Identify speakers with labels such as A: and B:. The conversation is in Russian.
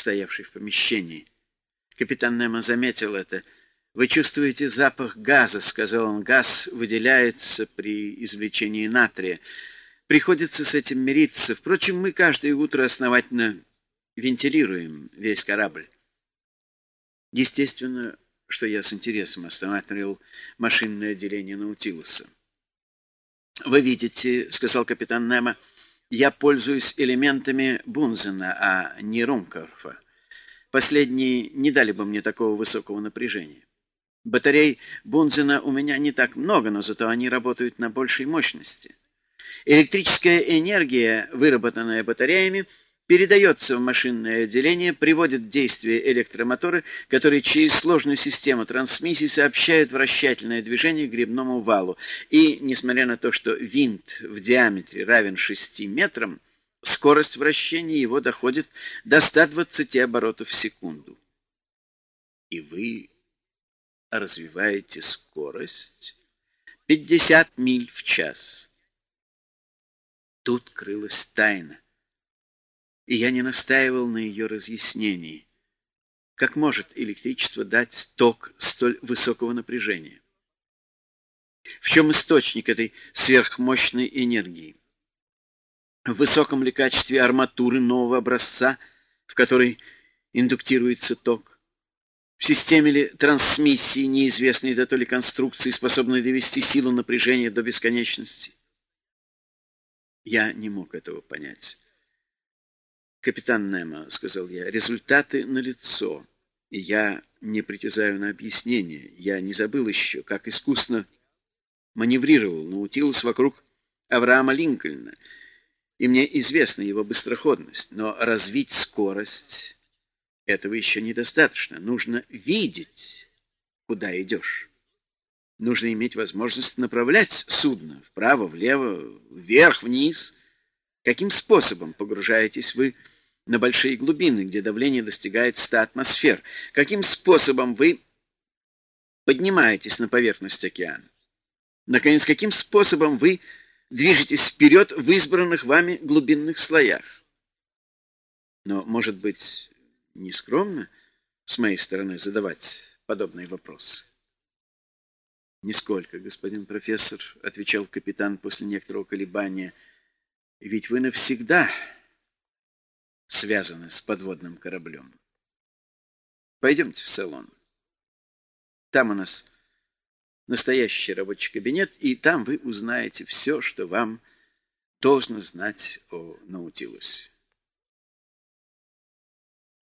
A: стоявший в помещении. Капитан Немо заметил это. «Вы чувствуете запах газа», — сказал он. «Газ выделяется при извлечении натрия. Приходится с этим мириться. Впрочем, мы каждое утро основательно вентилируем весь корабль». Естественно, что я с интересом осматривал машинное отделение Наутилуса. «Вы видите», — сказал капитан Немо, — «я пользуюсь элементами Бунзена, а не Румкорфа. Последние не дали бы мне такого высокого напряжения. Батарей Бунзена у меня не так много, но зато они работают на большей мощности. Электрическая энергия, выработанная батареями, передается в машинное отделение, приводит в действие электромоторы, которые через сложную систему трансмиссии сообщают вращательное движение к грибному валу. И, несмотря на то, что винт в диаметре равен 6 метрам, скорость вращения его доходит до 120 оборотов в секунду. И вы развиваете скорость 50 миль в час. Тут крылась тайна и я не настаивал на ее разъяснении. Как может электричество дать ток столь высокого напряжения? В чем источник этой сверхмощной энергии? В высоком ли качестве арматуры нового образца, в которой индуктируется ток? В системе ли трансмиссии неизвестной до то ли конструкции, способной довести силу напряжения до бесконечности? Я не мог этого понять. «Капитан Немо», — сказал я, — «результаты налицо, я не притязаю на объяснение. Я не забыл еще, как искусно маневрировал Наутилус вокруг Авраама Линкольна, и мне известна его быстроходность, но развить скорость этого еще недостаточно. Нужно видеть, куда идешь. Нужно иметь возможность направлять судно вправо, влево, вверх, вниз. Каким способом погружаетесь вы на большие глубины, где давление достигает 100 атмосфер. Каким способом вы поднимаетесь на поверхность океана? Наконец, каким способом вы движетесь вперед в избранных вами глубинных слоях? Но, может быть, не скромно с моей стороны задавать подобные вопросы? «Нисколько, господин профессор», — отвечал капитан после некоторого колебания, — «ведь вы навсегда связаны с подводным кораблем. Пойдемте в салон. Там у нас настоящий рабочий кабинет, и там вы узнаете все, что вам должно знать о Наутилусе.